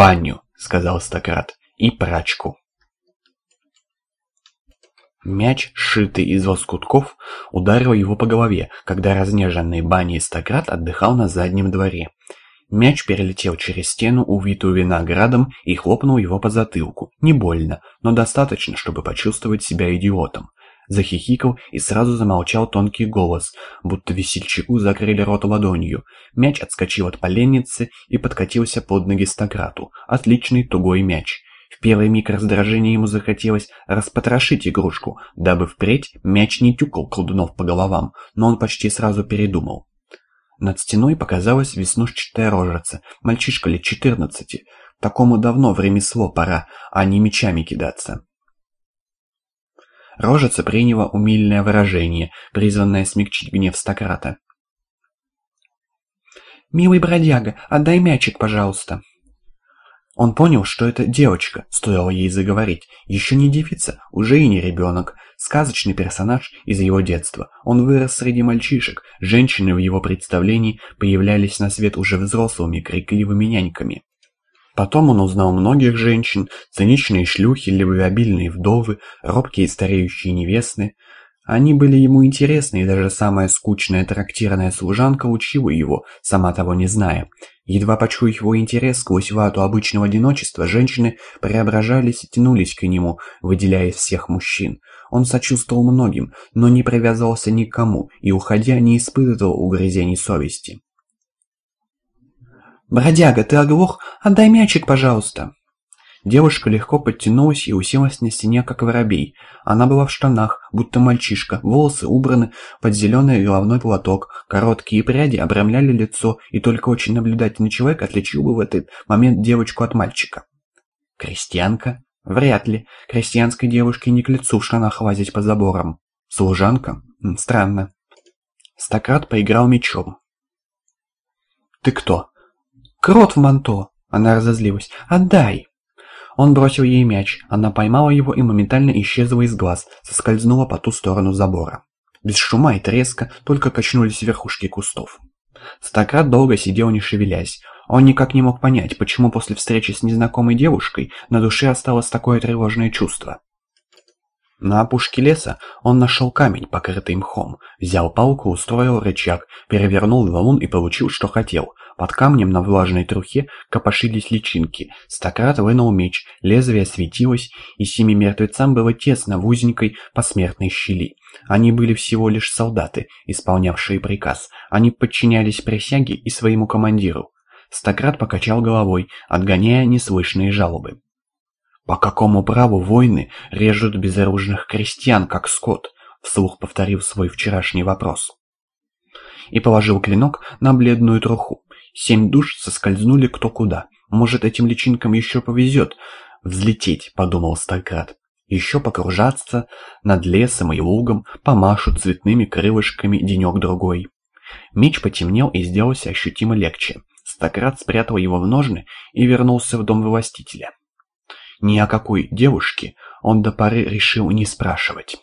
баню», — сказал Стократ, — «и прачку». Мяч, сшитый из лоскутков, ударил его по голове, когда разнеженный баней Стократ отдыхал на заднем дворе. Мяч перелетел через стену, увитую виноградом, и хлопнул его по затылку. Не больно, но достаточно, чтобы почувствовать себя идиотом. Захихикал и сразу замолчал тонкий голос, будто весельчаку закрыли рот ладонью. Мяч отскочил от поленницы и подкатился под ноги Стократу. Отличный тугой мяч. В первый миг раздражения ему захотелось распотрошить игрушку, дабы впредь мяч не тюкал колдунов по головам, но он почти сразу передумал. Над стеной показалась веснушчатая рожица, мальчишка лет четырнадцати. Такому давно в ремесло пора, а не мечами кидаться. Рожица приняла умильное выражение, призванное смягчить гнев Стократа. «Милый бродяга, отдай мячик, пожалуйста». Он понял, что это девочка, стоило ей заговорить. Еще не девица, уже и не ребенок. Сказочный персонаж из его детства. Он вырос среди мальчишек. Женщины в его представлении появлялись на свет уже взрослыми, крикливыми няньками. Потом он узнал многих женщин, циничные шлюхи, любвеобильные вдовы, робкие стареющие невесты. Они были ему интересны, и даже самая скучная трактирная служанка учила его, сама того не зная. Едва почуяв его интерес сквозь вату обычного одиночества, женщины преображались и тянулись к нему, выделяя всех мужчин. Он сочувствовал многим, но не привязывался ни к кому и, уходя, не испытывал угрызений совести. «Бродяга, ты оглох? Отдай мячик, пожалуйста!» Девушка легко подтянулась и уселась на стене, как воробей. Она была в штанах, будто мальчишка, волосы убраны под зеленый головной платок, короткие пряди обрамляли лицо, и только очень наблюдательный человек отличил бы в этот момент девочку от мальчика. «Крестьянка?» Вряд ли. Крестьянской девушке не к лицу в штанах лазить по заборам. Служанка? Странно. Стократ поиграл мечом. «Ты кто?» «Крот в манто!» Она разозлилась. «Отдай!» Он бросил ей мяч, она поймала его и моментально исчезла из глаз, соскользнула по ту сторону забора. Без шума и треска только качнулись верхушки кустов. Стократ долго сидел не шевелясь. Он никак не мог понять, почему после встречи с незнакомой девушкой на душе осталось такое тревожное чувство. На опушке леса он нашел камень, покрытый мхом, взял палку, устроил рычаг, перевернул валун и получил, что хотел. Под камнем на влажной трухе копошились личинки. Стократ вынул меч, лезвие светилось, и семи мертвецам было тесно в узенькой посмертной щели. Они были всего лишь солдаты, исполнявшие приказ. Они подчинялись присяге и своему командиру. Стократ покачал головой, отгоняя неслышные жалобы. «По какому праву войны режут безоружных крестьян, как скот?» Вслух повторил свой вчерашний вопрос. И положил клинок на бледную труху. Семь душ соскользнули кто куда. Может, этим личинкам еще повезет взлететь, подумал Стократ. Еще покружаться над лесом и лугом, помашут цветными крылышками денек-другой. Меч потемнел и сделался ощутимо легче. Стократ спрятал его в ножны и вернулся в дом властителя. Ни о какой девушке он до поры решил не спрашивать.